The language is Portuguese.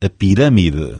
a pirâmide.